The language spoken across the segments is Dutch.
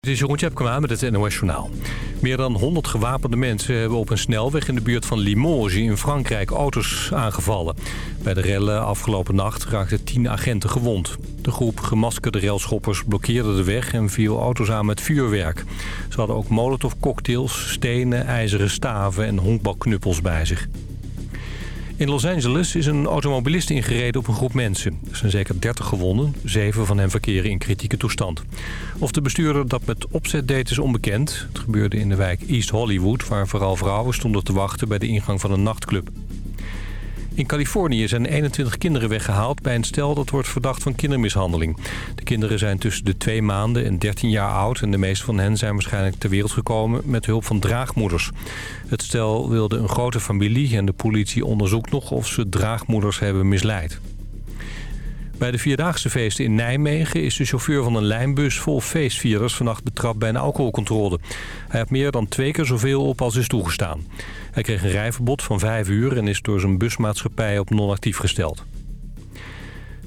Het is Jeroen Tjepkema met het NOS Journaal. Meer dan 100 gewapende mensen hebben op een snelweg in de buurt van Limoges in Frankrijk auto's aangevallen. Bij de rellen afgelopen nacht raakten 10 agenten gewond. De groep gemaskerde railschoppers blokkeerde de weg en viel auto's aan met vuurwerk. Ze hadden ook molotovcocktails, stenen, ijzeren staven en honkbalknuppels bij zich. In Los Angeles is een automobilist ingereden op een groep mensen. Er zijn zeker 30 gewonden. Zeven van hen verkeren in kritieke toestand. Of de bestuurder dat met opzet deed is onbekend. Het gebeurde in de wijk East Hollywood... waar vooral vrouwen stonden te wachten bij de ingang van een nachtclub. In Californië zijn 21 kinderen weggehaald bij een stel dat wordt verdacht van kindermishandeling. De kinderen zijn tussen de 2 maanden en 13 jaar oud... en de meeste van hen zijn waarschijnlijk ter wereld gekomen met hulp van draagmoeders. Het stel wilde een grote familie en de politie onderzoekt nog of ze draagmoeders hebben misleid. Bij de Vierdaagse feesten in Nijmegen is de chauffeur van een lijnbus vol feestvierders vannacht betrapt bij een alcoholcontrole. Hij heeft meer dan twee keer zoveel op als is toegestaan. Hij kreeg een rijverbod van vijf uur en is door zijn busmaatschappij op non-actief gesteld.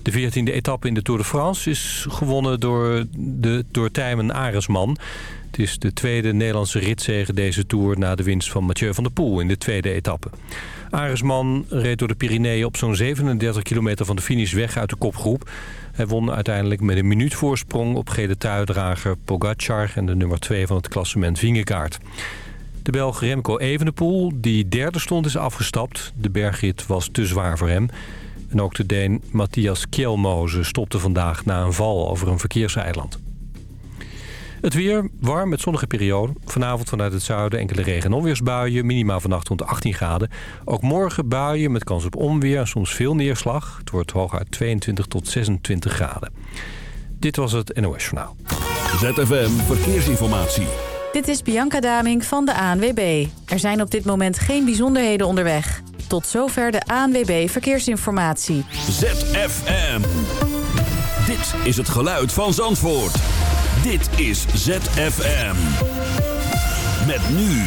De 14e etappe in de Tour de France is gewonnen door, de, door Tijmen Aresman. Het is de tweede Nederlandse ritzege deze Tour na de winst van Mathieu van der Poel in de tweede etappe. Aresman reed door de Pyreneeën op zo'n 37 kilometer van de finish weg uit de kopgroep. Hij won uiteindelijk met een minuut voorsprong op gele tuidrager Pogacar en de nummer 2 van het klassement Vingegaard. De Belg Remco Evenepoel, die derde stond, is afgestapt. De bergrit was te zwaar voor hem. En ook de Deen Matthias Kjelmoze stopte vandaag na een val over een verkeerseiland. Het weer, warm met zonnige periode. Vanavond vanuit het zuiden enkele regen- en onweersbuien. Minimaal vannacht rond de 18 graden. Ook morgen buien met kans op onweer. Soms veel neerslag. Het wordt hooguit 22 tot 26 graden. Dit was het NOS Journaal. ZFM Verkeersinformatie. Dit is Bianca Daming van de ANWB. Er zijn op dit moment geen bijzonderheden onderweg. Tot zover de ANWB Verkeersinformatie. ZFM. Dit is het geluid van Zandvoort. Dit is ZFM. Met nu.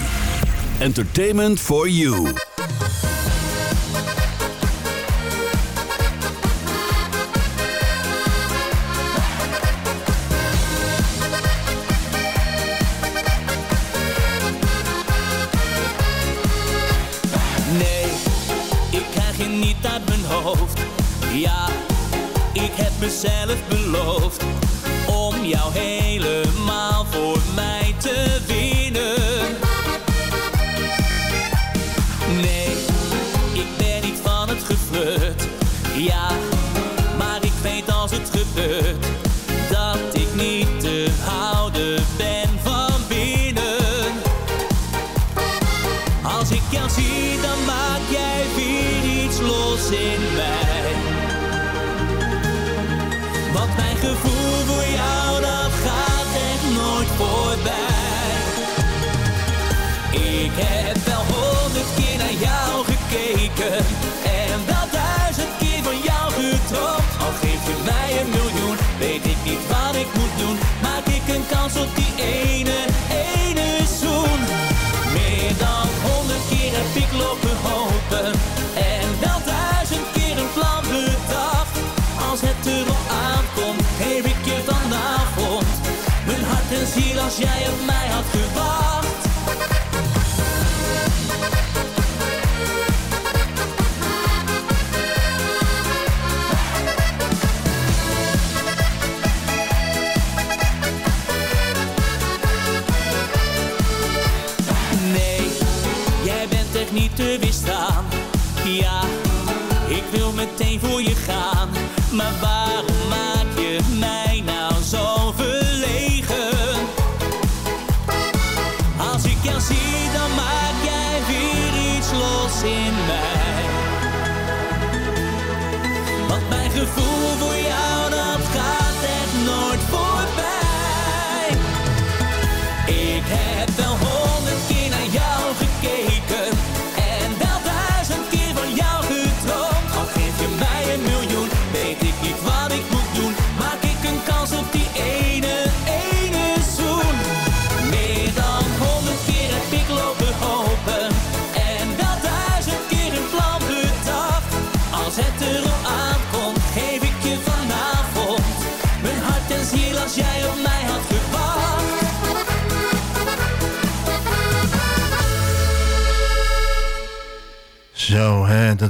Entertainment for you. Nee, ik krijg je niet uit mijn hoofd. Ja, ik heb mezelf beloofd jou helemaal als jij op mij had gewacht.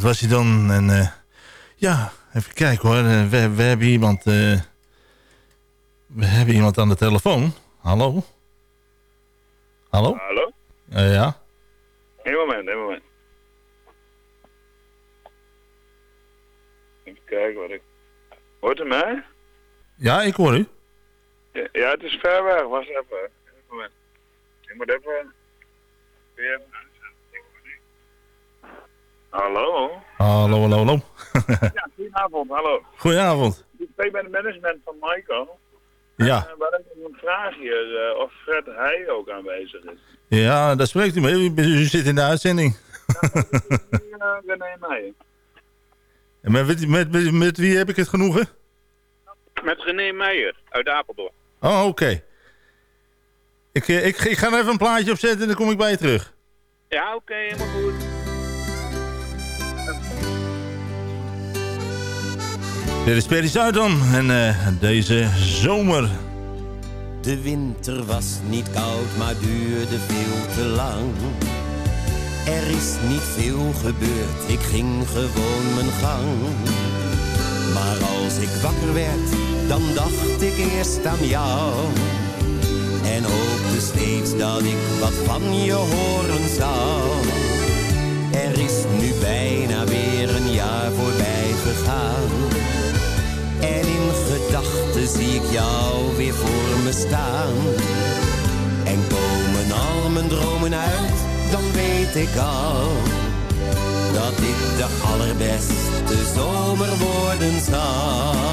Was hij dan. En uh, ja, even kijken hoor. Uh, we, we, hebben iemand... Uh, we hebben iemand aan de telefoon. Hallo? Hallo? Hallo? ja? Eén moment, één moment. Even kijken wat ik... Hoort u mij? Ja, ik hoor u. Ja, ja het is ver weg. Wacht even. Even moment. Ik moet even... Weer Hallo? Hallo, hallo, hallo. ja, goedenavond, hallo. Goedenavond. Ik ben bij het management van Michael. Ja. Uh, we hebben een vraag hier, uh, of Fred Heij ook aanwezig is. Ja, daar spreekt u mee. U, u zit in de uitzending. Ja, René Meijer. En met, met, met, met, wie heb ik het genoegen? Met René Meijer, uit Apeldoorn. Oh, oké. Okay. Ik, ik, ik ga er even een plaatje opzetten en dan kom ik bij je terug. Ja, oké, okay, helemaal goed. Dit is Perry Zuidam en uh, deze zomer. De winter was niet koud, maar duurde veel te lang. Er is niet veel gebeurd, ik ging gewoon mijn gang. Maar als ik wakker werd, dan dacht ik eerst aan jou. En hoopte steeds dat ik wat van je horen zou. Er is nu bijna weer een jaar voorbij gegaan. En in gedachten zie ik jou weer voor me staan. En komen al mijn dromen uit, dan weet ik al. Dat dit de allerbeste zomer worden zal.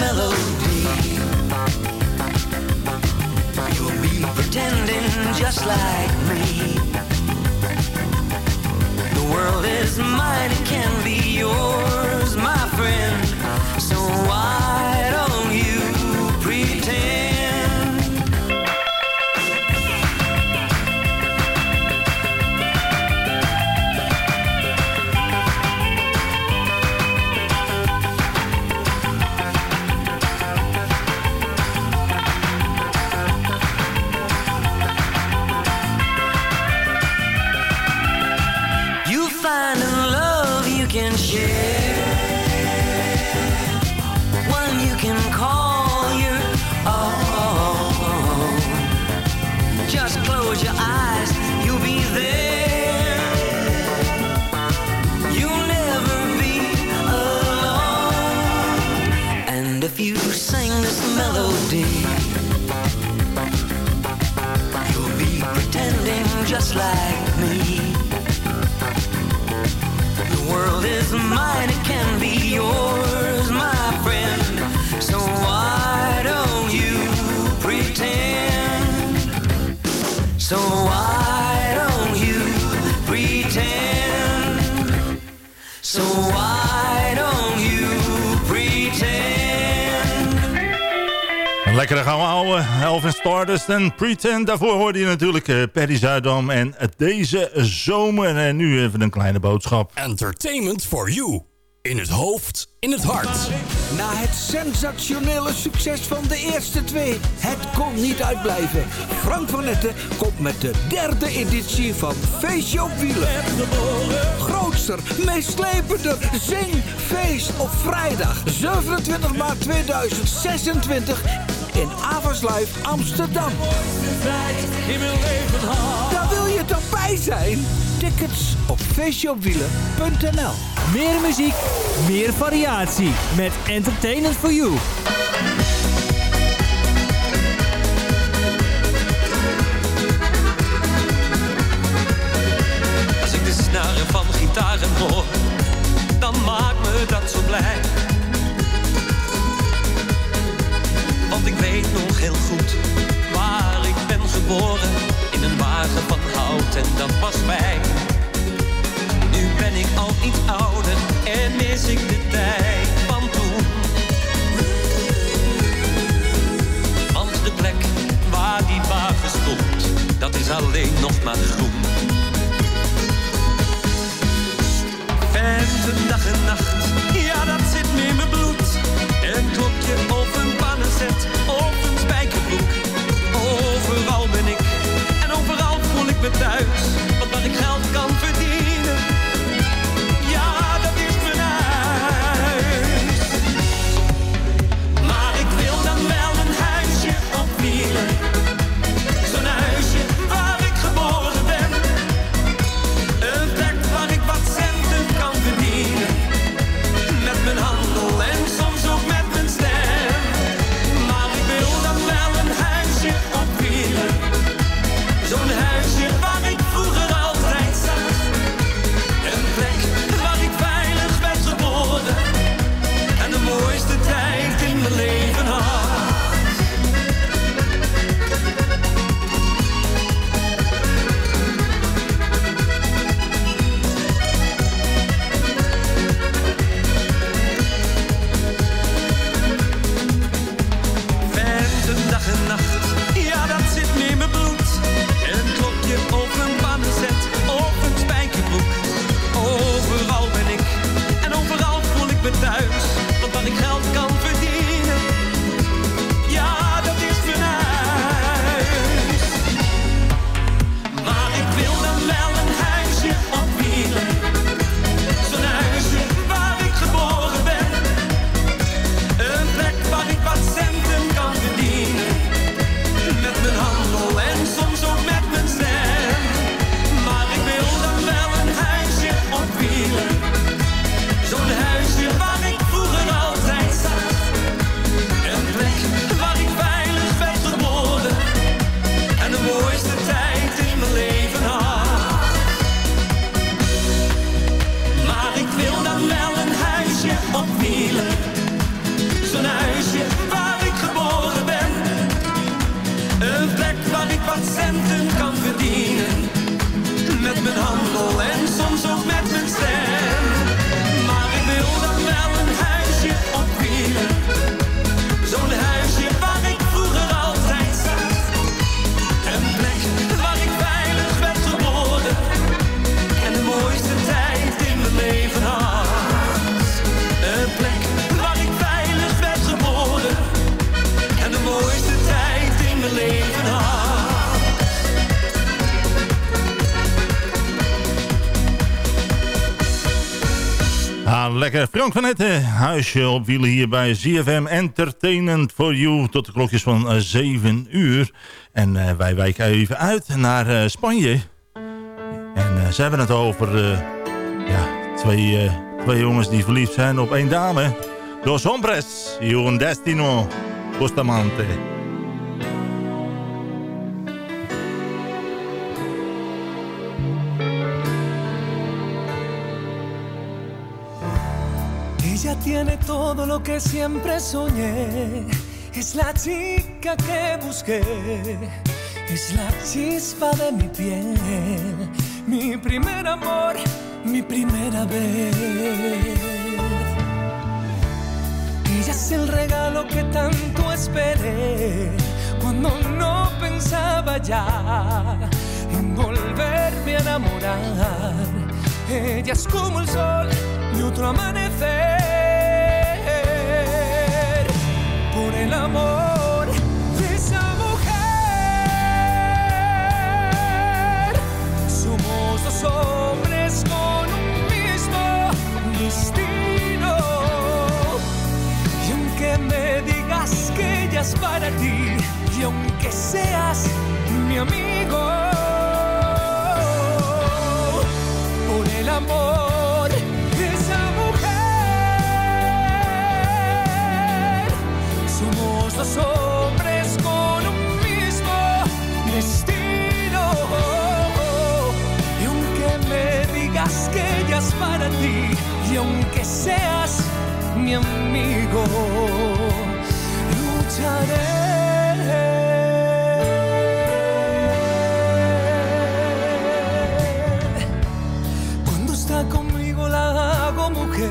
Melody, you'll be pretending just like me. The world is mine, this melody, you'll be pretending just like me. The world is mine, it can be lekkere gaan we houden. Elvis Stardust en Pretend. Daarvoor hoorde je natuurlijk uh, Perry Zuidam en deze zomer. En nu even een kleine boodschap. Entertainment for you. In het hoofd, in het hart. Na het sensationele succes van de eerste twee, het kon niet uitblijven. Frank van Etten komt met de derde editie van Feestje op Wielen. Grootster, meeslepender, zing, feest op vrijdag 27 maart 2026 in Avas Live Amsterdam. Daar wil je toch bij zijn? Tickets op feestjeopwielen.nl Meer muziek, meer variatie met Entertainment for You. Als ik de snaren van gitaren hoor, dan maakt me dat zo blij. Nog heel goed waar ik ben geboren. In een wagen van hout en dat was mij. Nu ben ik al iets ouder en mis ik de tijd van toen. Want de plek waar die wagen stond, dat is alleen nog maar groen. Venten dag en nacht, Frank van Etten, huisje op wielen hier bij ZFM Entertainment for You. Tot de klokjes van uh, 7 uur. En uh, wij wijken even uit naar uh, Spanje. En ze hebben het over ja, twee, twee jongens die verliefd zijn op één dame. Dos hombres y un destino. Bustamante. Todo lo que siempre soñé. Es la chica que busqué. Es la chispa de mi piel. Mi primer amor, mi primera vez. Ella es el regalo que tanto esperé. Cuando no pensaba ya en volverme a enamorar. Ella es como el sol de otro amanecer. El amor de esa mujer, somos dos hombres con un mismo destino. Y aunque me digas que ella es para ti, y aunque seas mi amigo, por el amor dos hombres con un mismo destino. Y aunque me digas que ella es para ti, y aunque seas mi amigo, lucharé. Cuando está conmigo la hago mujer,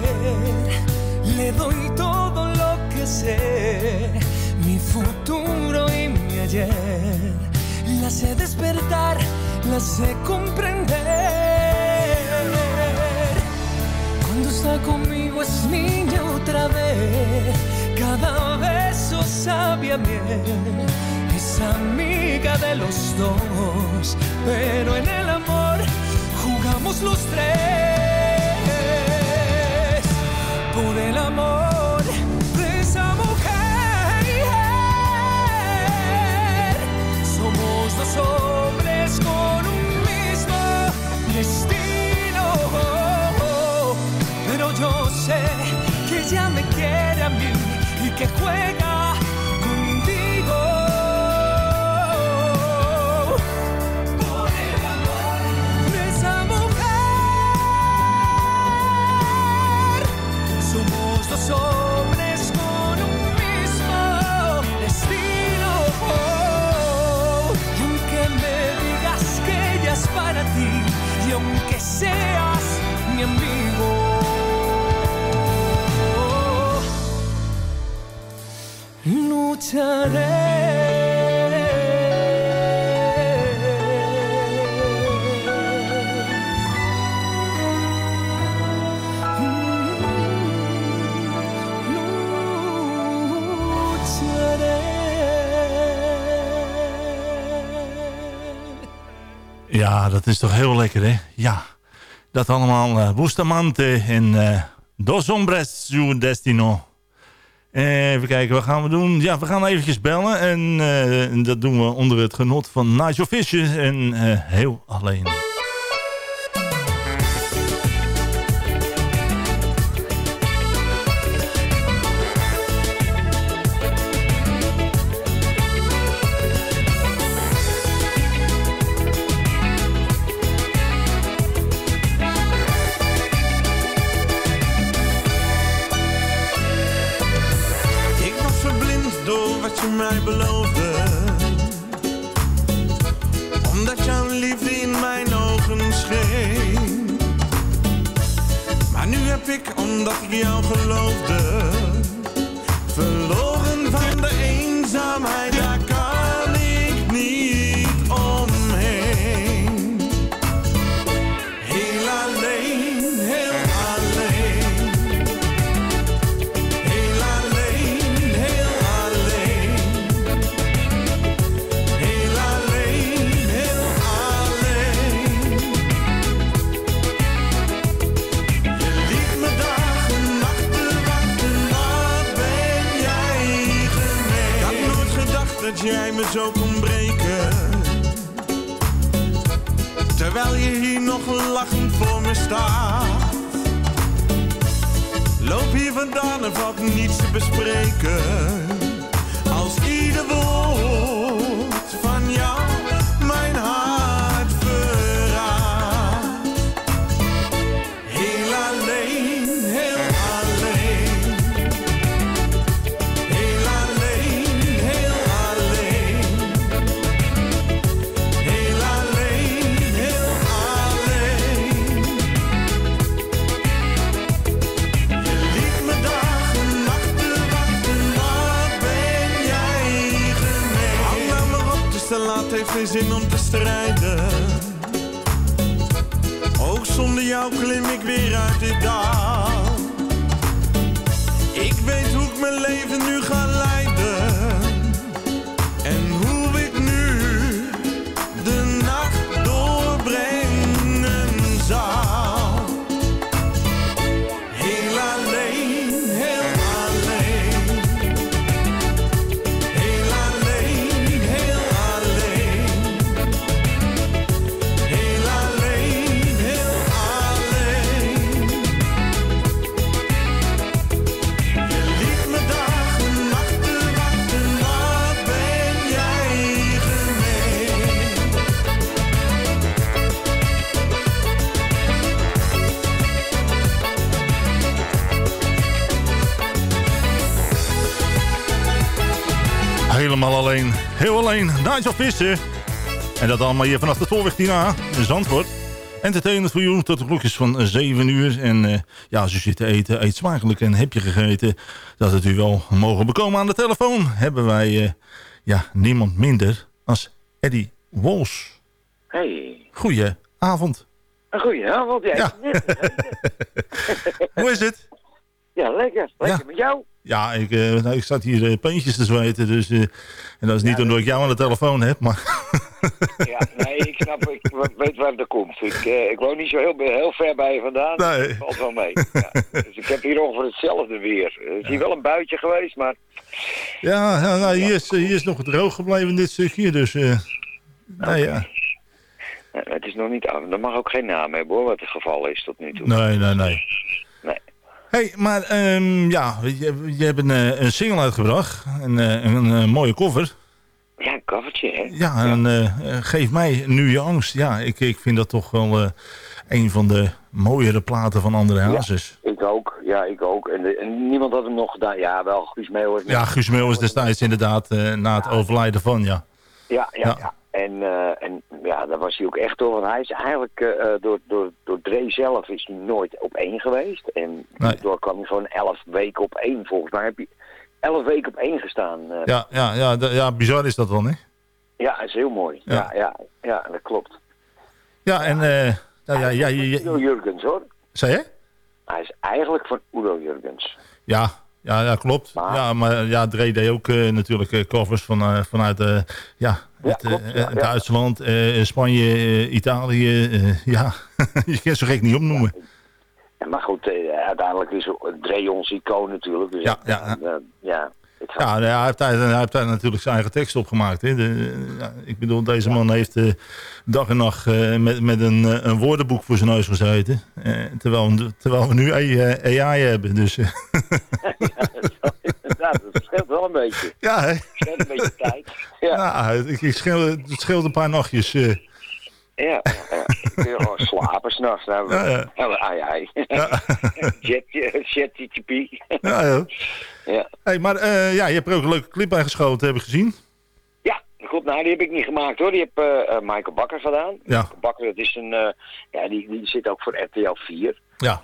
le doy todo lo que sé, ayer. La sé despertar, la sé comprender. Cuando está conmigo es niña otra vez, cada beso sabe a miel. Es amiga de los dos, pero en el amor jugamos los tres por el amor que juega dat is toch heel lekker, hè? Ja, dat allemaal uh, Bustamante en uh, Dos Hombres Su Destino. Eh, even kijken, wat gaan we doen? Ja, we gaan eventjes bellen. En dat doen we onder het genot van Nigel Fisher en heel alleen. Alleen. Nigel Visser. En dat allemaal hier vanaf de Tolweg Tina in Zandvoort. Entertainment voor jou tot de klokjes van 7 uur. En eh, ja, als u zit te eten, eet smakelijk. En heb je gegeten dat het u wel mogen bekomen aan de telefoon. Hebben wij eh, ja, niemand minder als Eddie Wols. Hey, Goedenavond. een goeie avond. Ja. Ja. Hoe is het? Ja, lekker. Lekker Ja. met jou. Ja, ik, eh, nou, ik zat hier uh, peentjes te zweten. Dus, eh, en dat is niet omdat ik jou aan de telefoon heb. Maar Ja, nee, ik snap, ik weet waar het komt. Ik, ik woon niet zo heel, heel ver bij je vandaan. Nee. het valt wel mee. Ja. Dus ik heb hier ongeveer hetzelfde weer. Het is hier wel een buitje geweest, maar ja, nou, hier, is, hier is nog droog gebleven dit stukje. Dus nou ja. het is nog niet. Er mag ook geen naam hebben hoor, wat het geval is tot nu toe. Nee, nee, nee. Hey, maar ehm, ja, je, je hebt een, eh, een single uitgebracht. Een, eh, een, een, mooie cover. Ja, een koffertje, hè? Ja, en eh, geef mij nu je angst. Ja, ik, ik vind dat toch wel een van de mooiere platen van André Hazes. Ik ook, ja, ik ook. En, de- en niemand had hem nog gedaan. Ja, wel, Guus Meeuwis. Ja, Guus Meeuwis destijds inderdaad na het overlijden van, ja. Ja, ja, Ja. En, eh, en ja, daar was hij ook echt door. Want hij is eigenlijk eh, eh, door, door, door Dre zelf is hij nooit op één geweest. En Nee. door kwam hij gewoon elf weken op één. Volgens mij heb hij elf weken op één gestaan. Ja, ja, ja, ja, bizar is dat wel, hè? ja, dat is heel mooi. Ja. Ja, ja, ja, dat klopt. Ja, en... eh nou, ja, ja, je, je- Udo Jurgens hoor. zei je? Hij is eigenlijk van Udo Jurgens. Ja, ja, ja klopt. Maar- ja, maar ja, Dre deed ook eh, natuurlijk eh, covers van, eh, vanuit ja, het, ja, ja. Duitsland, eh, Spanje, Italië. ja, je kan ze gek niet opnoemen. Maar goed, uiteindelijk is Dre ons icoon natuurlijk. Dus Ja, ja, ja, Ja, nou hij, heeft hij heeft daar natuurlijk zijn eigen tekst op gemaakt. Hè. De, ja, ik bedoel, deze man heeft eh, dag en nacht eh, met, met een, eh, een woordenboek voor zijn neus gezeten. Eh, terwijl, we- terwijl we nu AI, hebben. Dus, ja, dat scheelt wel een beetje. ja, hè. Scheelt een beetje tijd. Ja. ja ik, ik scheel, het scheelt een paar nachtjes. Ja, ja, kun je gewoon slapen s'nachts. Nou, Ja, ja. ja. ai, ai. Ja, ja. Ja. Hey, maar eh, ja, je hebt er ook een leuke clip bij geschoten, heb ik gezien. Ja, goed. Nou, die heb ik niet gemaakt hoor. Die heb eh, eh, Michael Bakker gedaan. Ja. Michael Bakker, dat is een, ja, die, die zit ook voor RTL 4. Ja,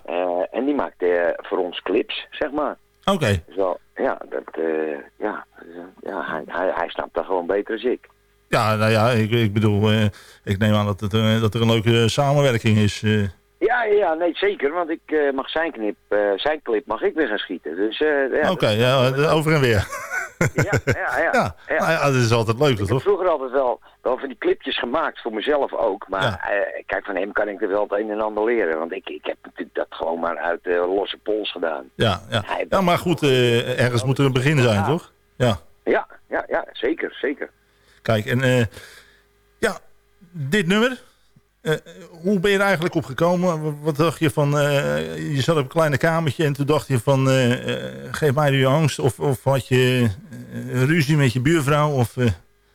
en die maakt voor ons clips, zeg maar. oké. Zo, ja, dat, ja, ja hij, hij, hij snapt dat gewoon beter dan ik. Ja, nou ja, ik, ik bedoel, ik neem aan dat, het, dat er een leuke samenwerking is. Ja, ja, nee, zeker. Want ik eh, mag zijn, knip, eh, zijn clip mag ik weer gaan schieten. Dus, eh, ja, Oké, ja, over en weer. ja, ja, ja. Ja, nou ja, dat is altijd leuk, Ik heb toch? vroeger altijd wel, wel van die clipjes gemaakt voor mezelf ook. Maar kijk, van hem kan ik er wel het een en ander leren. Want ik, ik heb natuurlijk dat gewoon maar uit losse pols gedaan. Ja, ja. ja maar goed, ergens moet er een begin zijn, toch? Ja. Ja, ja, ja, zeker, zeker. Kijk, en ja, dit nummer, hoe ben je er eigenlijk op gekomen? Wat, dacht je van, eh, je zat op een kleine kamertje en toen dacht je van, eh, eh, geef mij nu je angst. Of, of had je eh, ruzie met je buurvrouw? Of, eh,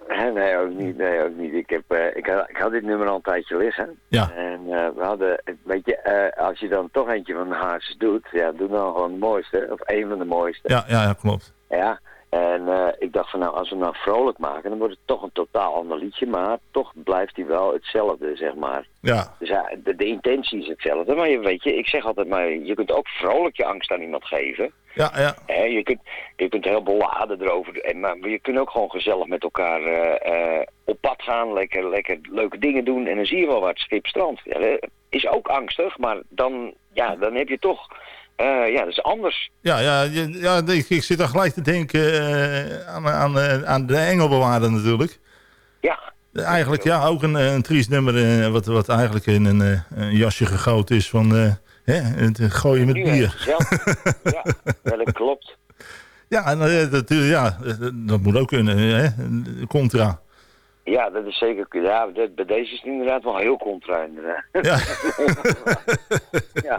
Eh, Nee, ook niet. Nee, ook niet. Ik, heb, eh, ik, had, ik had dit nummer al een tijdje liggen. Ja. En eh, we hadden, weet je, eh, als je dan toch eentje van de Hazes doet, ja, doe dan gewoon de mooiste. Of een van de mooiste. ja, ja, ja, klopt. Ja, en eh, ik dacht van nou, als we hem nou vrolijk maken, dan wordt het toch een totaal ander liedje, maar toch blijft hij wel hetzelfde, zeg maar. Ja, Dus ja, de, de intentie is hetzelfde, maar je weet je, ik zeg altijd maar, je kunt ook vrolijk je angst aan iemand geven. ja, ja. Je, kunt, je kunt heel beladen erover, doen, en, maar je kunt ook gewoon gezellig met elkaar eh, eh, op pad gaan, lekker, lekker leuke dingen doen en dan zie je wel wat, schip strand. Ja, is ook angstig, maar dan, ja, dan heb je toch, eh, ja, dat is anders. Ja, ja, ja ik, ik zit dan gelijk te denken eh, aan, aan, eh, aan de Engelbewaarder natuurlijk. Ja. Eigenlijk ja, ook een, een triest nummer wat, wat eigenlijk in een, een jasje gegoten is van hè, het gooien met bier. ja, dat klopt. Ja, en, dat, ja, dat, dat moet ook kunnen, hè? Contra. Ja, dat is zeker. Ja, dat, bij deze is het inderdaad wel heel contra. Inderdaad. Ja. ja.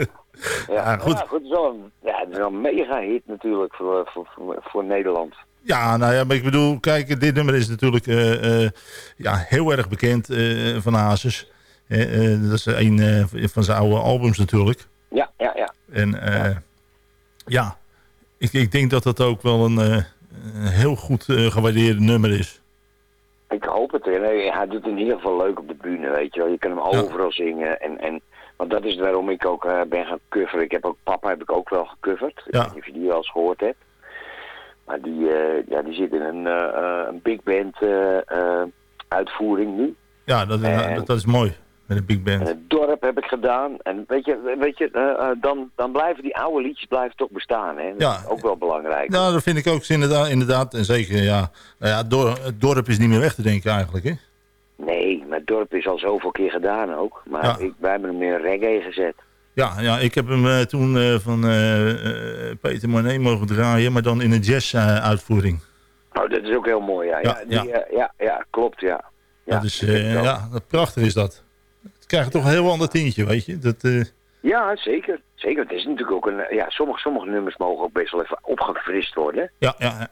Ja, goed. Ja, goed, het is wel een, ja, het is wel een mega hit natuurlijk voor, voor, voor, Nederland. Ja, nou ja, maar ik bedoel, kijk, dit nummer is natuurlijk eh, eh, ja, heel erg bekend eh, van Hazes. Dat is een van zijn oude albums natuurlijk. Ja, ja, ja. En ja, ik, ik denk dat dat ook wel een, heel goed gewaardeerde nummer is. Ik hoop het. hij doet het in ieder geval leuk op de bühne, weet je wel. Je kan hem overal zingen. En, en, want dat is waarom ik ook eh, ben gaan coveren. Ik heb ook Papa heb ik ook wel gecoverd. Ik Ja. weet niet of je die wel eens gehoord hebt. Maar die, eh, ja, die zit in een, eh, een big band uitvoering nu. Ja, dat, En- dat, dat is mooi met een big band. het dorp heb ik gedaan. En weet je, weet je eh, eh, dan, dan blijven die oude liedjes blijven toch bestaan. Hè? Dat Ja. is ook wel belangrijk. Nou, dat vind ik ook inderdaad, inderdaad en zeker, ja. Nou ja, het dorp, het dorp is niet meer weg te denken eigenlijk, hè? Nee, maar het dorp is al zoveel keer gedaan ook. Maar Ja. ik, wij hebben hem in reggae gezet. Ja, ja ik heb hem eh, toen van Peter Monet mogen draaien, maar dan in een jazz-uitvoering. Oh, dat is ook heel mooi, ja. Ja, Ja, die, ja, ja, klopt, ja. ja. dat is, ja, dat prachtig is dat. Krijgt toch een heel ander tintje, weet je. Dat, eh, Ja, zeker. Zeker. Het is natuurlijk ook een... Ja, sommige, sommige nummers mogen ook best wel even opgefrist worden. ja, ja, ja.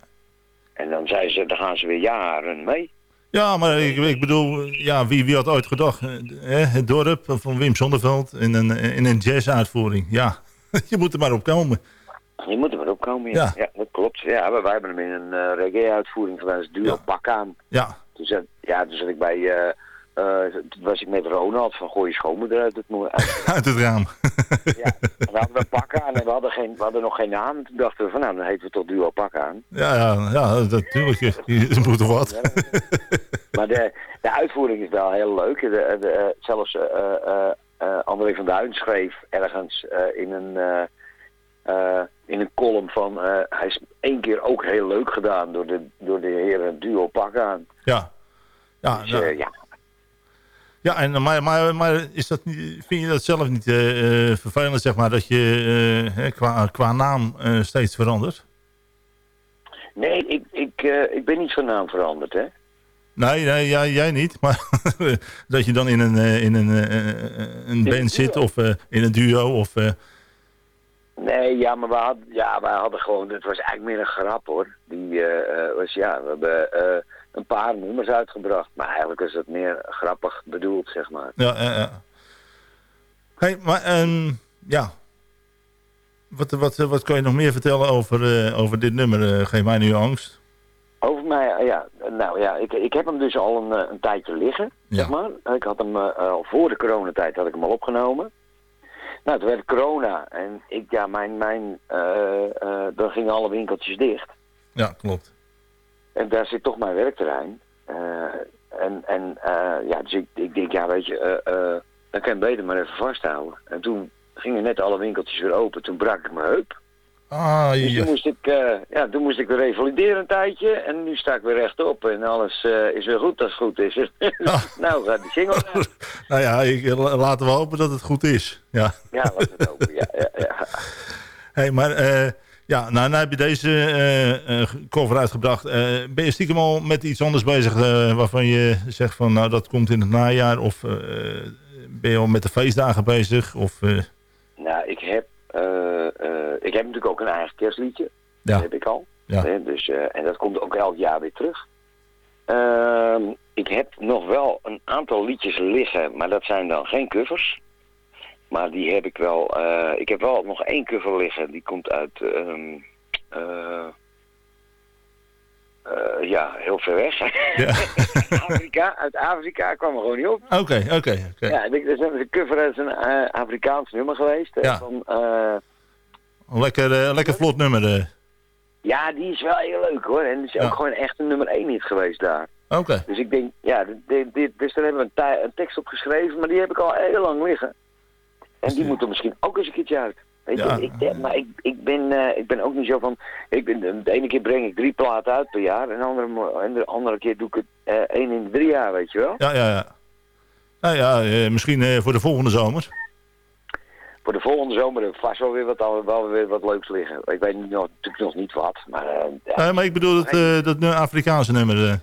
En dan, zijn ze, dan gaan ze weer jaren mee. Ja, maar ik, ik bedoel, ja, wie, wie had ooit gedacht? eh, hè, het dorp van Wim Zonneveld in een, in een jazz-uitvoering. Ja, je moet er maar op komen. Je moet er maar op komen, ja. Ja. ja. dat klopt. Ja, wij hebben hem in een eh, reggae-uitvoering gedaan. Dat is duo pak aan. Ja, Toen zat, ja, toen zat ik bij... eh, eh, toen was ik met Ronald van Gooi je schoonmoeder uit het uit uit het raam. En we hadden een pak aan en we hadden, geen, we hadden nog geen naam. En toen dachten we van nou, dan heten we toch duo pak aan. Ja, ja, ja natuurlijk. Je, je moet toch wat. Maar de, de uitvoering is wel heel leuk. De, de, eh, zelfs eh, eh, eh, André van Duin schreef ergens eh, in een... eh, eh, in een column van, eh, hij is één keer ook heel leuk gedaan door de, door de heren duo pak aan. Ja. Ja, Dus, nou, eh, ja, ja en, maar, maar, maar is dat niet, vind je dat zelf niet eh, eh, vervelend, zeg maar, dat je eh, qua, qua naam steeds verandert? Nee, ik, ik, ik ben niet van naam veranderd, hè. Nee, nee jij, jij niet. Maar dat je dan in een, in een, een band zit of in een duo. Of, Nee, ja, maar we hadden, ja, wij hadden gewoon, het was eigenlijk meer een grap hoor. Die eh, eh, was, ja, we hebben eh, een paar nummers uitgebracht, maar eigenlijk was het meer grappig bedoeld, zeg maar. ja, ja, ja. Hey, maar ehm, ja. Wat, wat, wat kan je nog meer vertellen over, over dit nummer? Geef mij nu angst. Over mij, ja, nou ja, ik, ik heb hem dus al een, een tijdje liggen, zeg maar. Ik had hem al voor de coronatijd had ik hem al opgenomen. Nou, toen werd corona en ik, ja, mijn, mijn, eh, eh, dan gingen alle winkeltjes dicht. Ja, klopt. En daar zit toch mijn werkterrein. Eh, en en ja, dus ik, ik denk, ja, weet je, dan kan je beter maar even vasthouden. En toen gingen net alle winkeltjes weer open. Toen brak ik mijn heup. Ah, Dus ja. toen moest ik, eh, ja, toen moest ik weer revalideren een tijdje. En nu sta ik weer rechtop. En alles eh, is weer goed als het goed is. nou, gaat die single. Nou ja, ik, la- laten we hopen dat het goed is. Ja. Ja, laten we hopen. Ja, ja, ja. Hey, maar eh, Ja, nou, nou heb je deze eh, eh, cover uitgebracht. Eh, ben je stiekem al met iets anders bezig eh, waarvan je zegt van nou dat komt in het najaar? Of eh, ben je al met de feestdagen bezig? Of, eh, Nou, ik heb, eh, eh, ik heb natuurlijk ook een eigen kerstliedje. Ja. Dat heb ik al. Ja. Dus, eh, en dat komt ook elk jaar weer terug. Ehm, ik heb nog wel een aantal liedjes liggen, maar dat zijn dan geen covers. Maar die heb ik wel... eh, ik heb wel nog één cover liggen. Die komt uit... ehm, eh, ja, heel ver weg. Afrika, uit Afrika kwam er gewoon niet op. Oké, oké, oké. Ja, ik- dat is een cover uit een eh, Afrikaans nummer geweest. Ja. Van, eh, Lekker, lekker vlot nummer. ja, die is wel heel leuk hoor. En het is ook gewoon echt een nummer 1 hit geweest daar. Oké. Dus ik denk, ja, dit, dus daar hebben we een, een tekst op geschreven, maar die heb ik al heel lang liggen. En die moet er misschien ook eens een keertje uit. Weet je, Ja. ik, denk- maar ik, ik, ben, eh, ik ben ook niet zo van, ik ben, de ene keer breng ik drie platen uit per jaar en de andere, en de andere keer doe ik het eh, één in de drie jaar, weet je wel. Ja, ja, ja. Nou ja, eh, misschien eh, voor de volgende zomer. Voor de volgende zomer vast wel weer wat, wel weer wat leuks liggen. Ik weet niet, nog, natuurlijk nog niet wat, maar... eh, ja. Maar ik bedoel eh, dat nu Afrikaanse nummer. eh.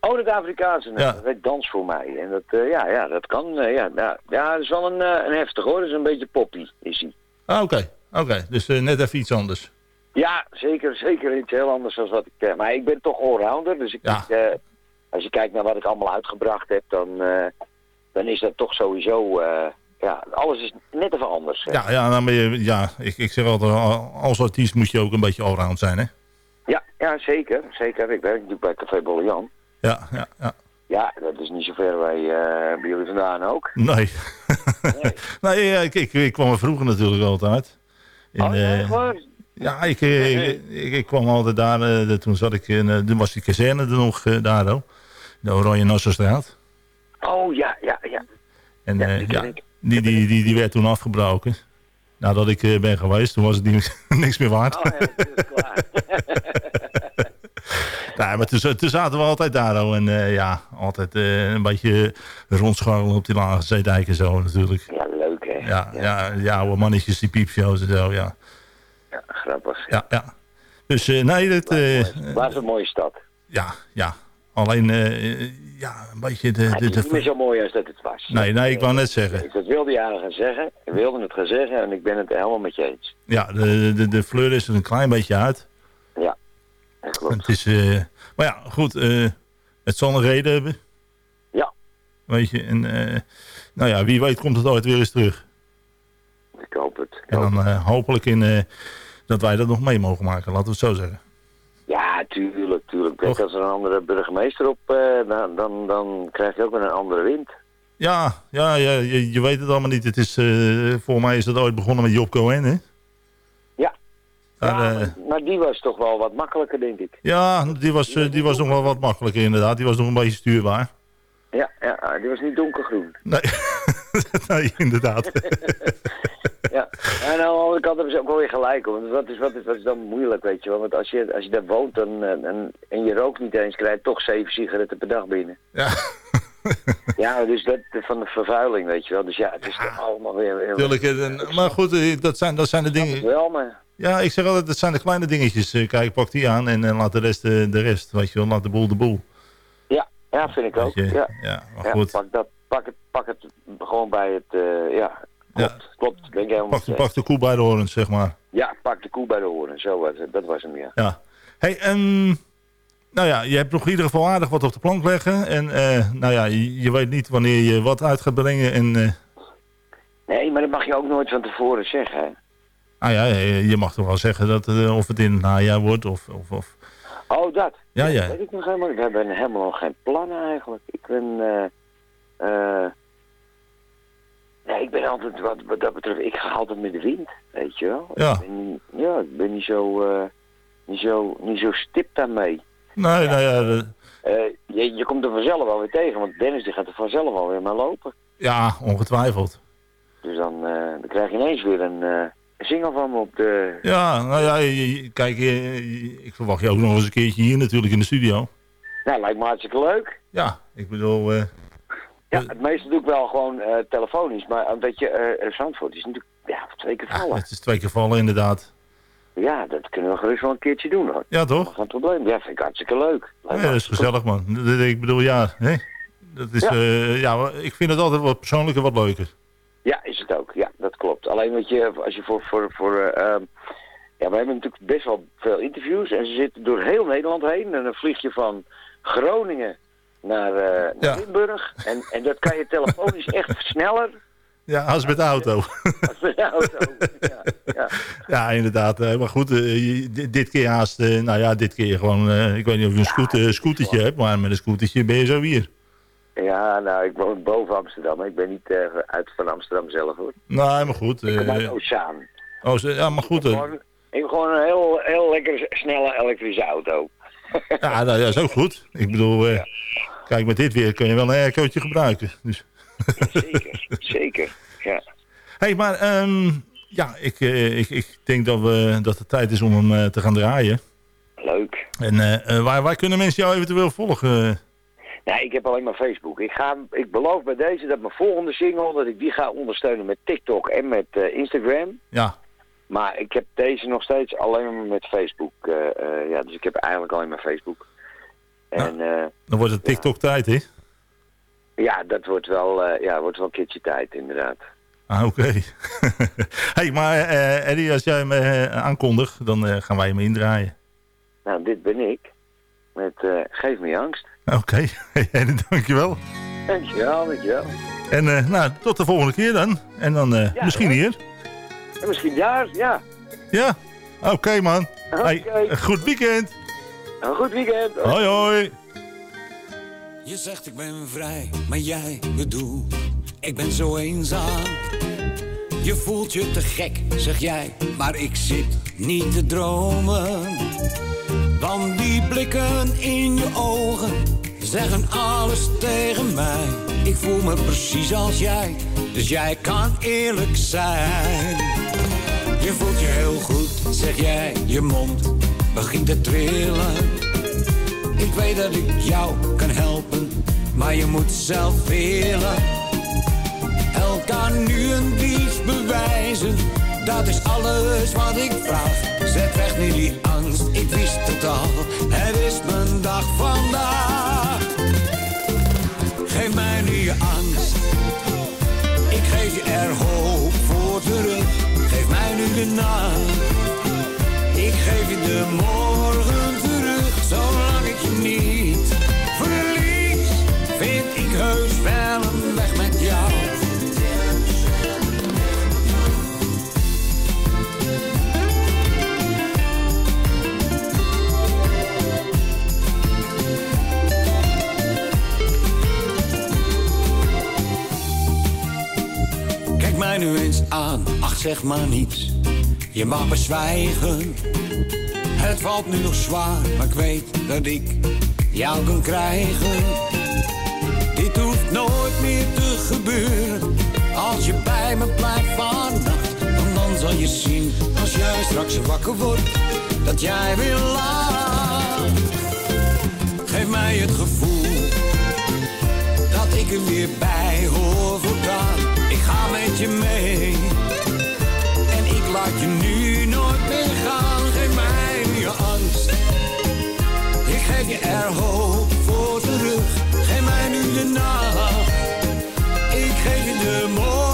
Oh, dat Afrikaanse, nummer, Ja. dat Dans voor mij. En dat, eh, ja, ja, dat kan, eh, ja, ja, ja, dat is wel een, eh, een heftig hoor, dat is een beetje poppy, is hij. Ah, oké. Oké, dus eh, net even iets anders. Ja, zeker, zeker iets heel anders dan wat ik... eh, maar ik ben toch allrounder, dus ik, Ja. eh, als je kijkt naar wat ik allemaal uitgebracht heb, dan, dan is dat toch sowieso... ja, alles is net even anders. hè. Ja, ja, dan ben je, ja ik, ik zeg altijd, al- als artiest moet je ook een beetje allround zijn, hè? Ja, ja, zeker, zeker. Ik werk natuurlijk bij Café Bolle Jan. Ja, ja, ja. Ja, dat is niet zo ver bij, bij jullie vandaan ook. Nee. nee, ja, ik, ik, ik kwam er vroeger natuurlijk altijd. In, Oh, ja, eh, ja, ik, eh, ik, ik, kwam altijd daar. eh, toen zat ik in, toen was die kazerne er nog daar, oh. De Oranje Nassaustraat. Oh, ja, ja, ja. En Ja, die ja, die, die, die, die werd toen afgebroken. Nadat ik ben geweest, toen was het niet, niks meer waard. Oh, ja, dat is klaar. Ja, maar toen, toen zaten we altijd daar. Oh, en eh, ja, altijd eh, een beetje rondscharrelen op die lage zeedijk en zo natuurlijk. Ja, leuk hè. Ja, ja. ja, oude mannetjes, die piepshows en zo, ja. Ja, grappig. Ja, ja. Dus eh, nee, dat... is een mooie stad? ja, ja. Alleen, ja, een beetje de... De, het is de, niet meer zo mooi als dat het was. nee, nee, ik wou net zeggen. Ik dat wilde je eigenlijk gaan zeggen. Ik wilde het gaan zeggen en ik ben het helemaal met je eens. Ja, de, de, de fleur is er een klein beetje uit. Ja, dat klopt. Het is... eh, maar ja, goed. eh, het zal een reden hebben. Ja. Weet je, en... eh, nou ja, wie weet komt het ooit weer eens terug. Ik hoop het. En dan hopelijk in, dat wij dat nog mee mogen maken, laten we het zo zeggen. Ja, tuurlijk, tuurlijk. Kijk, als er een andere burgemeester op, dan, dan, dan krijg je ook weer een andere wind. Ja, ja, ja je, je weet het allemaal niet. Het is, voor mij is het ooit begonnen met Job Cohen, hè? Ja. Maar, ja, eh, maar, die was toch wel wat makkelijker, denk ik. ja, die was, eh, die was nog wel wat makkelijker inderdaad. Die was nog een beetje stuurbaar. Ja, ja die was niet donkergroen. Nee, nee inderdaad. Ja, en aan de andere kant hebben ze ook wel weer gelijk. Want wat is, wat is, wat is dan moeilijk, weet je wel. Want als je, als je daar woont dan, en, en, en je rookt niet eens, krijg je toch zeven sigaretten per dag binnen. Ja. ja, dus dat van de vervuiling, weet je wel. Dus ja, het is toch allemaal weer... weer Tuurlijk, eh, en- maar goed, eh, dat zijn, dat zijn de dingen... Wel, maar... Ja, ik zeg altijd, dat zijn de kleine dingetjes. Eh, Kijk, pak die aan en, eh, laat de rest eh, de rest. Weet je wel, laat de boel de boel. Ja, ja vind ik ook. Je, Ja, ja, maar goed. Pak, dat, pak, het, pak het gewoon bij het... ja, klopt, klopt. Ben ik Pak, de- pak koe bij de horens, zeg maar. Ja, pak de koe bij de horen. Zo was het. Dat was hem, ja. Ja. Hey, en, nou ja, je hebt nog in ieder geval aardig wat op de plank leggen. En nou ja, je, je weet niet wanneer je wat uit gaat brengen. En Nee, maar dat mag je ook nooit van tevoren zeggen, hè. Nou ja, je je mag toch wel zeggen dat, eh, of het in het najaar wordt of... of, of Oh, dat? Ja, ja. Dat weet ik nog helemaal. We hebben helemaal nog geen plannen eigenlijk. Ik ben... eh eh ik ben altijd, wat, wat dat betreft, ik ga altijd met de wind, weet je wel. Ja. Ik ben, ja, ik ben niet zo, eh, niet zo, niet zo stip daarmee. nee, nou ja, Eh, je, je komt er vanzelf wel weer tegen, want Dennis die gaat er vanzelf alweer maar lopen. ja, ongetwijfeld. Dus dan, eh, dan krijg je ineens weer een, eh single van me op de... Ja, nou ja, kijk, eh, ik verwacht je ook nog eens een keertje hier natuurlijk in de studio. Nou, lijkt me hartstikke leuk. Ja, ik bedoel... eh, Ja, het meeste doe ik wel gewoon eh, telefonisch, maar een beetje uh, Zandvoort is natuurlijk ja, twee keer vallen. het is twee keer vallen inderdaad. Ja, dat kunnen we gerust wel een keertje doen hoor. Ja, toch? Geen probleem. Ja, vind ik hartstikke leuk. Ja, dat is gezellig, man. Ik bedoel, ja, hè? Dat is, Ja. ja. ik vind het altijd wat persoonlijker, wat leuker. Ja, is het ook. Ja, klopt. Alleen wat je, als je voor, voor, voor eh, ehm, ja, we hebben natuurlijk best wel veel interviews en ze zitten door heel Nederland heen. En dan vlieg je van Groningen naar, naar Ja. Limburg. En, en dat kan je telefonisch echt sneller Ja, als met de auto. als met de auto. Ja, ja. Ja, inderdaad. eh, Maar goed, dit- keer haast, nou ja, dit keer gewoon, ik weet niet of je een scooter, scootertje hebt, maar met een scootertje ben je zo hier. Ja, nou, ik woon boven Amsterdam. Ik ben niet eh, uit van Amsterdam zelf hoor. Nee, maar goed. Ik kom uit eh, Oceaan. oh, ja, maar goed. eh, Gewoon, ik heb gewoon een heel, heel lekker snelle elektrische auto. ja, nou, ja, is ook goed. Ik bedoel, eh, kijk, met dit weer kun je wel een aircootje gebruiken. Dus. Zeker, zeker. Ja. hey, maar ehm, ja, ik, eh, ik, ik denk dat, we, dat het tijd is om hem eh, te gaan draaien. Leuk. En eh, eh, waar, waar kunnen mensen jou eventueel volgen? Nee, ik heb alleen maar Facebook. Ik, ga, ik beloof bij deze dat mijn volgende single, dat ik die ga ondersteunen met TikTok en met eh, Instagram. Ja, Maar ik heb deze nog steeds alleen maar met Facebook. eh, eh, ja, dus ik heb eigenlijk alleen maar Facebook. En eh, dan wordt het TikTok tijd, hè? ja, dat wordt wel, ja, wordt wel een keertje tijd inderdaad. Ah, oké. hey, maar Eddie, als jij eh, aankondigt, dan gaan wij hem indraaien. Nou, dit ben ik. Met eh, Geef me je angst. Oké, okay. dankjewel. Dankjewel, dankjewel. En eh, nou, tot de volgende keer dan. En dan eh, Ja, misschien hier. En misschien daar, ja. Ja, oké man. Oké. Hey, een goed weekend. Een goed weekend. Hoi hoi. Je zegt ik ben vrij, maar jij bedoelt ik ben zo eenzaam. Je voelt je te gek, zeg jij, maar ik zit niet te dromen. Want die blikken in je ogen zeggen alles tegen mij. Ik voel me precies als jij, dus jij kan eerlijk zijn. Je voelt je heel goed, zeg jij, je mond begint te trillen. Ik weet dat ik jou kan helpen, maar je moet zelf willen. Elkaar nu een dienst bewijzen, dat is alles wat ik vraag. Zet weg nu die angst, ik wist het al, het is mijn dag vandaag. Geef mij nu je angst, ik geef je er hoop voor terug. Geef mij nu de nacht, ik geef je de morgen terug. Zolang ik je niet verlies, vind ik heus wel een weg met jou. Nu eens aan, ach zeg maar niets. Je mag bezwijgen. Het valt nu nog zwaar, maar ik weet dat ik jou kan krijgen. Dit hoeft nooit meer te gebeuren. Als je bij me blijft vannacht, dan, dan zal je zien. Als jij straks wakker wordt, dat jij weer laat. Geef mij het gevoel dat ik er weer bij hoor ga met je mee. En ik laat je nu nooit meer gaan. Geef mij je angst. Ik geef je er hoop voor terug. Geef mij nu de nacht. Ik geef je de morgen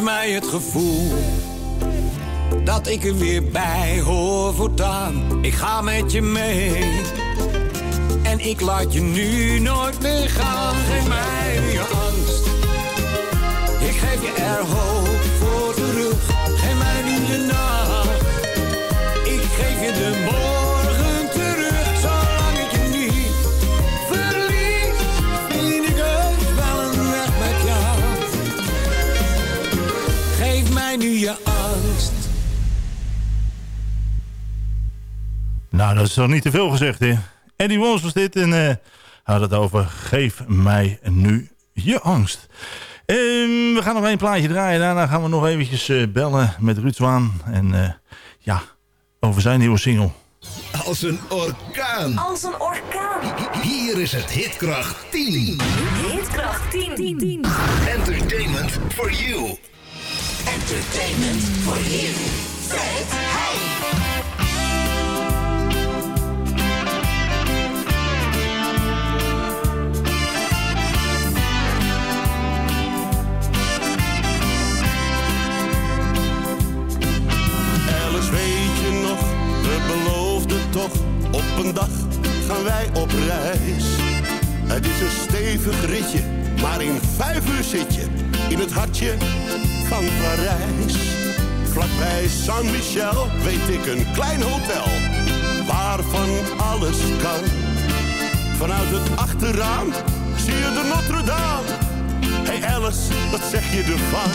Geef mij het gevoel dat ik er weer bij hoor voortaan. Ik ga met je mee en ik laat je nu nooit meer gaan. Geef mij je angst, ik geef je er hoop mij nu je angst. Nou, dat is toch niet te veel gezegd, hè? Eddie Wons was dit en eh had het over Geef mij nu je angst. Ehm, we gaan nog één plaatje draaien. Daarna gaan we nog eventjes eh, bellen met Ruud Zwaan. En eh, ja, over zijn nieuwe single. Als een orkaan. Als een orkaan. Hier is het Hitkracht 10. Hitkracht 10. 10. 10. Entertainment for you. Entertainment for you. We beloofden toch, op een dag gaan wij op reis. Het is een stevig ritje, maar in vijf uur zit je in het hartje van Parijs. Vlakbij Saint-Michel weet ik een klein hotel, waarvan alles kan. Vanuit het achterraam zie je de Notre Dame. Hey Alice, wat zeg je ervan?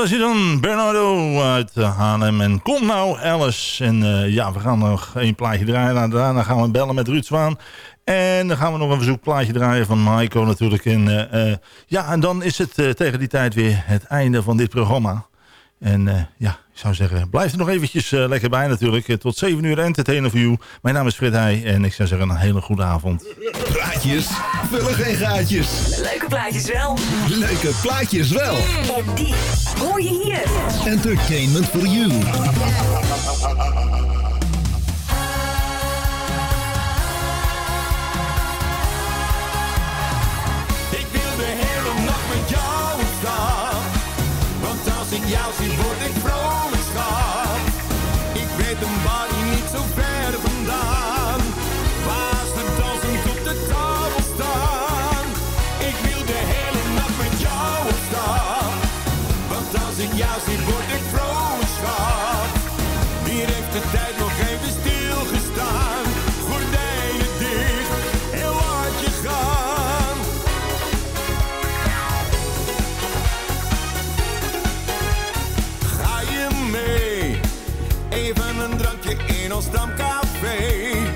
Was hij dan. Bernardo uit Haarlem. En kom nou Alice. En eh, ja, we gaan nog één plaatje draaien. Nou, daarna gaan we bellen met Ruud Zwaan. En dan gaan we nog een verzoekplaatje draaien van Maiko natuurlijk. En, eh, eh, ja, en dan is het tegen die tijd weer het einde van dit programma. En eh, ja, ik zou zeggen, blijf er nog eventjes eh, lekker bij natuurlijk. Eh, tot 7 uur entertainer voor you. Mijn naam is Fred Heij en ik zou zeggen een hele goede avond. Praatjes vullen geen gaatjes. Leuke plaatjes wel. Leuke plaatjes wel. En die hoor je hier. Entertainment for you. Jou zie, word ik vrolijk schat. Ik weet een bar hier niet zo ver vandaan. Waar ze dansend op de tafel staan. Ik wil de hele nacht met jou staan. Want als ik jou zie, Amsterdam Café.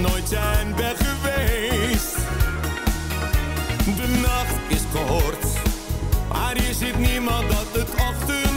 Nooit zijn weg geweest. De nacht is kort. Maar hier zit niemand dat het ochtend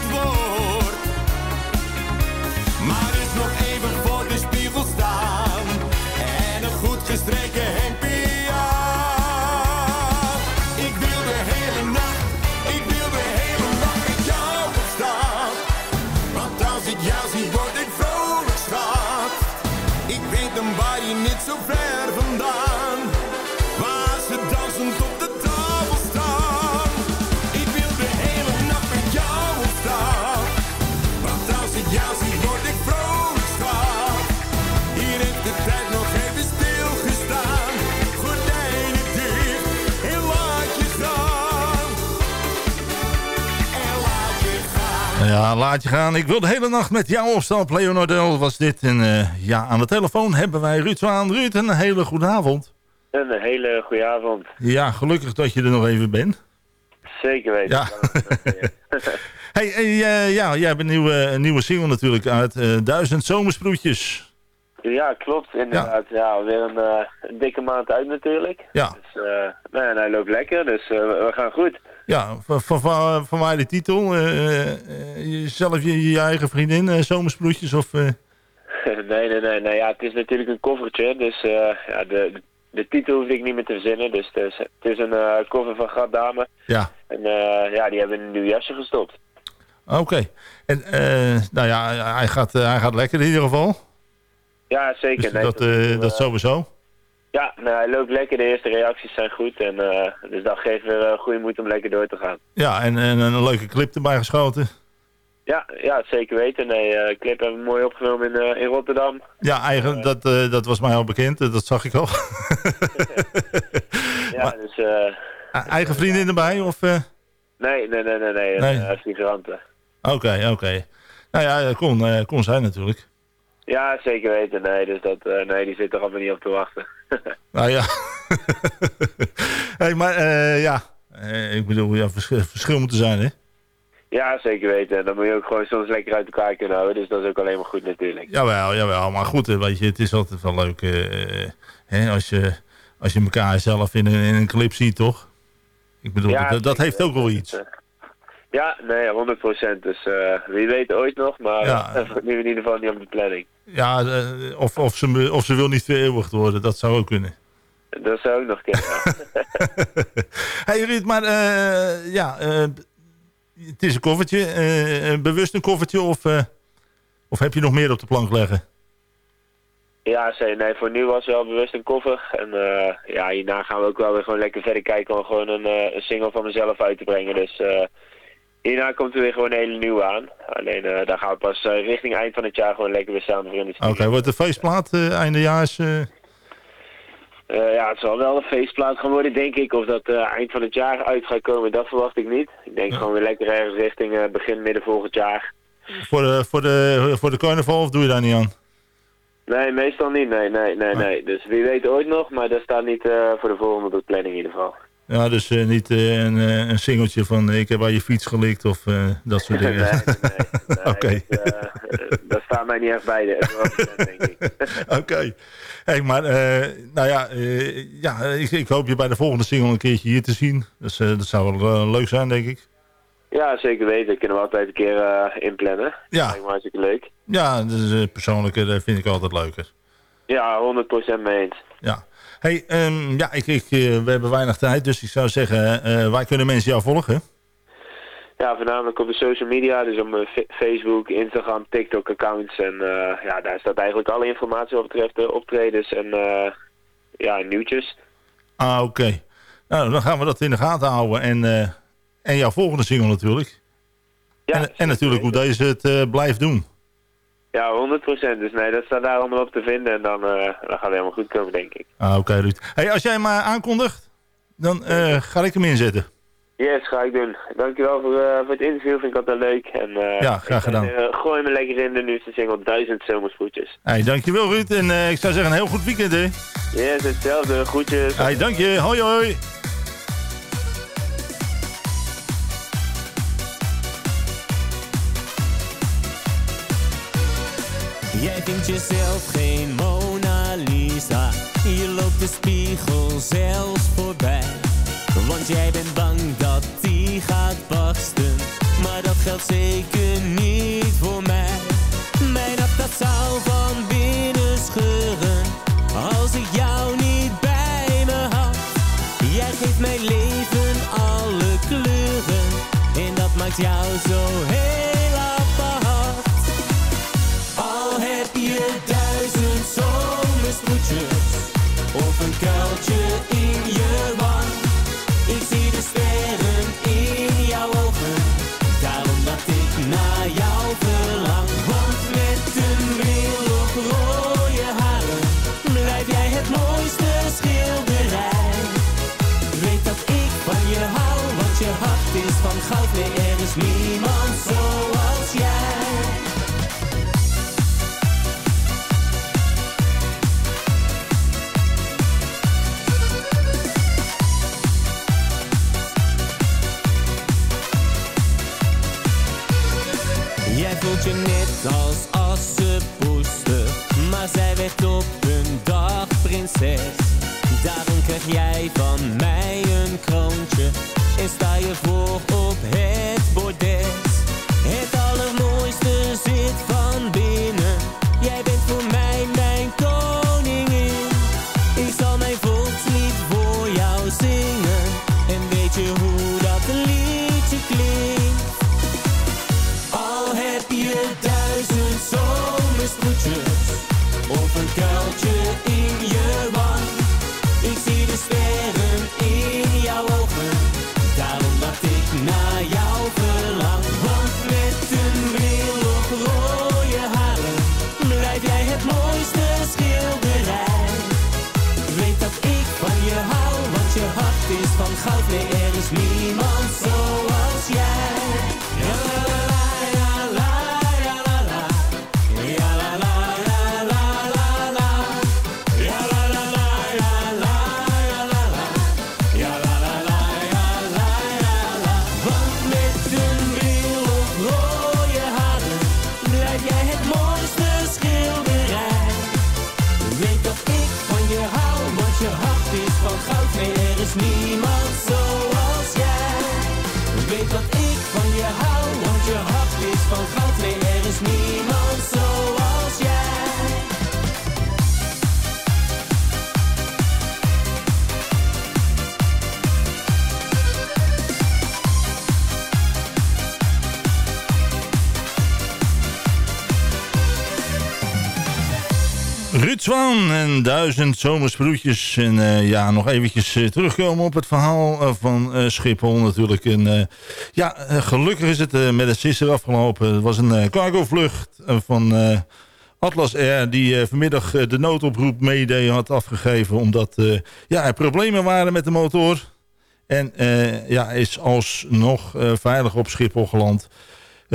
Ja, laat je gaan. Ik wil de hele nacht met jou opstaan. Leonardel was dit. En eh, ja, aan de telefoon hebben wij Ruud Zwaan. Ruud, een hele goede avond. Een hele goede avond. Ja, gelukkig dat je er nog even bent. Zeker weten. Ja. hey, hey, eh, ja, jij hebt een nieuwe, een nieuwe single natuurlijk uit. eh, Duizend Zomersproetjes. Ja, klopt. Inderdaad. Ja, weer een, een dikke maand uit natuurlijk. Ja. Dus, nou, en hij loopt lekker, dus we gaan goed. Ja, van, van, van, mij de titel. eh, eh, zelf je, je eigen vriendin, eh, Zomersproetjes of... eh, nee, nee, nee, nee. Ja, het is natuurlijk een covertje, dus eh, ja, de, de titel hoef ik niet meer te verzinnen. Dus het is, het is een eh, cover van Gaddame. Ja. En eh, ja, die hebben in een nieuw jasje gestopt. Oké. En eh, nou ja, hij gaat, eh, hij gaat lekker in ieder geval. Ja, zeker. Dus nee, dat, eh, dat sowieso. Ja, nou, hij loopt lekker. De eerste reacties zijn goed. En, eh, dus dat geeft weer goede moed om lekker door te gaan. Ja, en, en een leuke clip erbij geschoten. Ja, ja zeker weten. Nee, eh clip hebben we mooi opgenomen in, eh, in Rotterdam. Ja, eigenlijk, dat, dat was mij al bekend. Dat zag ik al. Ja, dus... Eigen vriendin erbij? Of, nee, nee, nee, nee, nee. Nee. Oké, oké. Nou ja, dat kon, kon zijn natuurlijk. Ja, zeker weten. Nee, dus dat, eh, nee, die zit er allemaal niet op te wachten. Nou ja. hey, maar eh, ja, eh, ik bedoel, ja, verschil, verschil moet er zijn, hè? ja, zeker weten. En dan moet je ook gewoon soms lekker uit elkaar kunnen houden. Dus dat is ook alleen maar goed natuurlijk. Jawel, jawel. Maar goed, weet je, het is altijd wel leuk hè, als, je, als je elkaar zelf in een, in een clip ziet, toch? Ik bedoel, Ja, dat, dat heeft ook wel iets. Ja, nee, 100% Dus eh, wie weet ooit nog. Maar Ja. nu in ieder geval niet op de planning. Ja, eh, of, of, ze, of ze wil niet vereeuwigd worden, dat zou ook kunnen. Dat zou ook nog kunnen. hey Ruud, maar eh, ja, het is een koffertje. bewust een koffertje of, of heb je nog meer op de plank leggen? Ja. Nee, voor nu was wel bewust een koffer. En ja, hierna gaan we ook wel weer gewoon lekker verder kijken om gewoon een, een single van mezelf uit te brengen. Dus eh, hierna komt er weer gewoon een hele nieuwe aan. Alleen eh, daar gaan we pas eh, richting eind van het jaar gewoon lekker weer samen voor in de Oké, studio. wordt de feestplaat eh, eindejaars? ja, het zal wel een feestplaat gaan worden, denk ik. Of dat eind van het jaar uit gaat komen, dat verwacht ik niet. Ik denk gewoon weer lekker ergens richting begin, midden volgend jaar. voor, de, voor, de, voor de carnaval of doe je daar niet aan? Nee, meestal niet. Nee, nee, nee, nee. Dus wie weet ooit nog, maar dat staat niet voor de volgende planning in ieder geval. Ja, dus eh, niet eh, een, eh, een singeltje van ik heb aan je fiets gelikt of dat soort dingen. Nee, nee, Oké. Dat, dat staat mij niet echt bij, de, denk ik. Oké. Hey, maar nou ja, ja ik, ik hoop je bij de volgende single een keertje hier te zien. Dus, dat zou wel leuk zijn, denk ik. Ja, zeker weten. Kunnen we altijd een keer inplannen. Ja. Lijkt me hartstikke leuk. Ja, dus, persoonlijk vind ik altijd leuker. Ja, 100% mee eens. Ja. Hey, ehm, ja, ik, ik, eh, we hebben weinig tijd, dus ik zou zeggen, eh, waar kunnen mensen jou volgen? Ja, voornamelijk op de social media, dus op Facebook, Instagram, TikTok accounts. En eh, ja, daar staat eigenlijk alle informatie wat betreft de optredens en ja, nieuwtjes. Ah, oké. Nou, dan gaan we dat in de gaten houden. En, en jouw volgende single natuurlijk. en, en natuurlijk hoe deze het blijft doen. Ja, 100%. Dus nee, dat staat daar allemaal op te vinden en dan, eh, dan gaat het helemaal goed komen, denk ik. Ah, oké, Ruud. Hey, als jij hem eh, aankondigt, dan eh, ga ik hem inzetten. Yes, ga ik doen. Dankjewel voor, eh, voor het interview, vind ik altijd leuk. En, Ja, graag gedaan. gooi me lekker in de nieuwste single, Duizend Zomerspoetjes. Hey, dankjewel Ruud. En ik zou zeggen een heel goed weekend, hè. Yes, hetzelfde. Groetjes. Hey, dank je. Hoi, hoi. Jij vindt jezelf geen Mona Lisa. Je loopt de spiegel zelfs voorbij. Want jij bent bang dat die gaat barsten. Maar dat geldt zeker niet voor mij. Mijn hart dat zou van binnen scheuren. Als ik jou niet bij me had. Jij geeft mijn leven alle kleuren. En dat maakt jou zo heel zomersproetjes Of een kuiltje in je kroontje En sta je voor Zwaan en duizend zomersproetjes. En eh, ja, nog eventjes eh, terugkomen op het verhaal eh, van Schiphol natuurlijk. En ja, gelukkig is het met het sister afgelopen. Het was een cargovlucht van Atlas Air... die vanmiddag de noodoproep Mayday had afgegeven... omdat ja, er problemen waren met de motor. En ja, is alsnog veilig op Schiphol geland...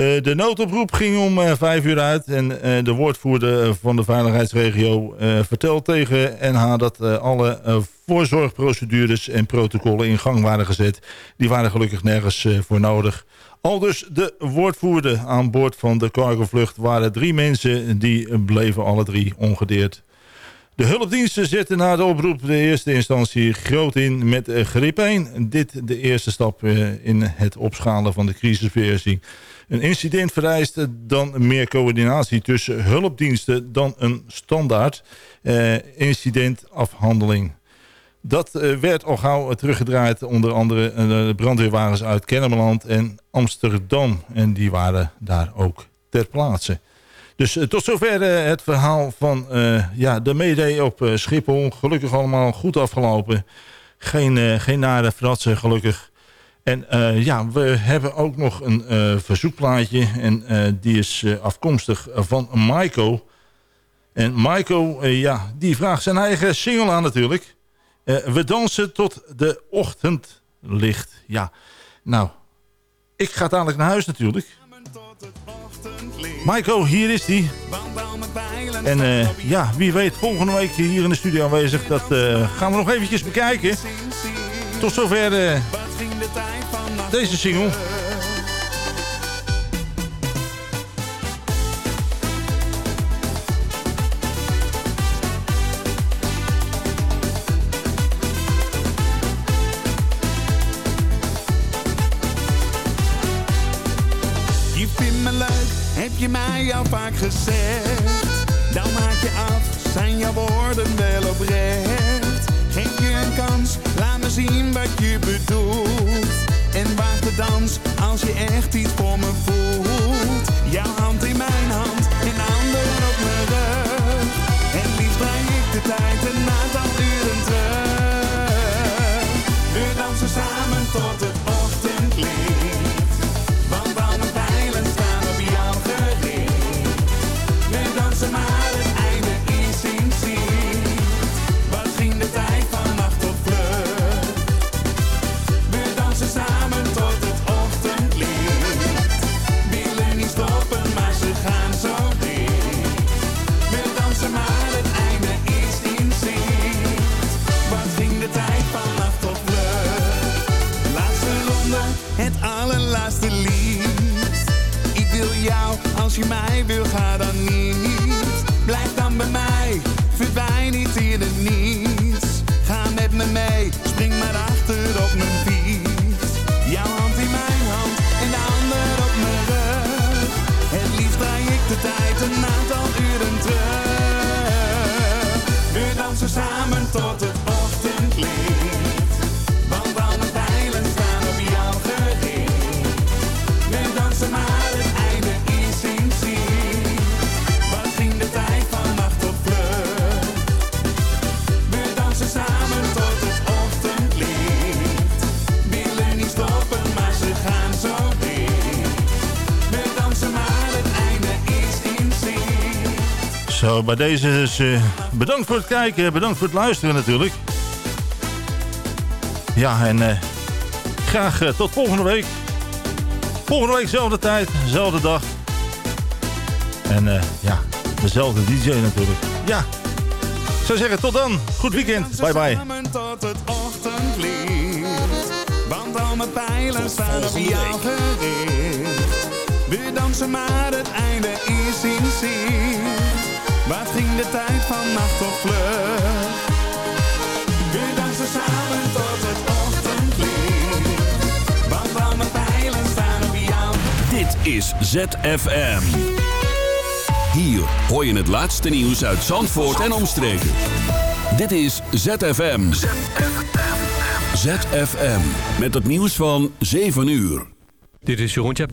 Eh, de noodoproep ging om eh, vijf uur uit en eh, de woordvoerder van de veiligheidsregio vertelt tegen NH dat alle voorzorgprocedures en protocollen in gang waren gezet. Die waren gelukkig nergens voor nodig. Al dus de woordvoerder aan boord van de cargovlucht waren drie mensen die bleven alle drie ongedeerd. De hulpdiensten zetten na de oproep de eerste instantie groot in met grip 1. Dit de eerste stap in het opschalen van de crisisbeheersing. Een incident vereist dan meer coördinatie tussen hulpdiensten dan een standaard eh, incidentafhandeling. Dat eh, werd al gauw teruggedraaid onder andere eh, de brandweerwagens uit Kennemerland en Amsterdam. En die waren daar ook ter plaatse. Dus tot zover het verhaal van ja, de Mayday op Schiphol. Gelukkig allemaal goed afgelopen. Geen, geen nare fratsen, gelukkig. En eh, ja, we hebben ook nog een eh, verzoekplaatje. En eh, die is afkomstig van Maiko. En Maiko, ja, die vraagt zijn eigen single aan natuurlijk. We dansen tot de ochtendlicht. Ja, nou, ik ga dadelijk naar huis natuurlijk. Maiko, hier is die. En ja, wie weet volgende week hier in de studio aanwezig. Dat gaan we nog eventjes bekijken. Tot zover eh, deze single. Je vindt me leuk, heb je mij al vaak gezegd. Dan maak je af, zijn jouw woorden wel oprecht. Geef je een kans, laat me zien wat je bedoelt. En wacht de dans, als je echt iets voor me voelt. Jouw hand in mijn hand, Zo, bij deze is eh, bedankt voor het kijken. Bedankt voor het luisteren natuurlijk. Ja, en eh, graag eh, tot volgende week. Volgende week dezelfde tijd, dezelfde dag. En ja, dezelfde DJ natuurlijk. Ja, ik zou zeggen tot dan. Goed weekend. Bye bye. Tot het ochtendlicht. Want al mijn pijlen staan op jou gericht. We dansen maar het einde is in zicht. Wat ging de tijd van nacht tot vlucht? We dansen samen tot het ochtendlicht. Want al mijn pijlen staan op jou Dit is ZFM. Hier hoor je het laatste nieuws uit Zandvoort en omstreken. Dit is ZFM. ZFM. Met het nieuws van 7 uur. Dit is Jeroen Tjepko.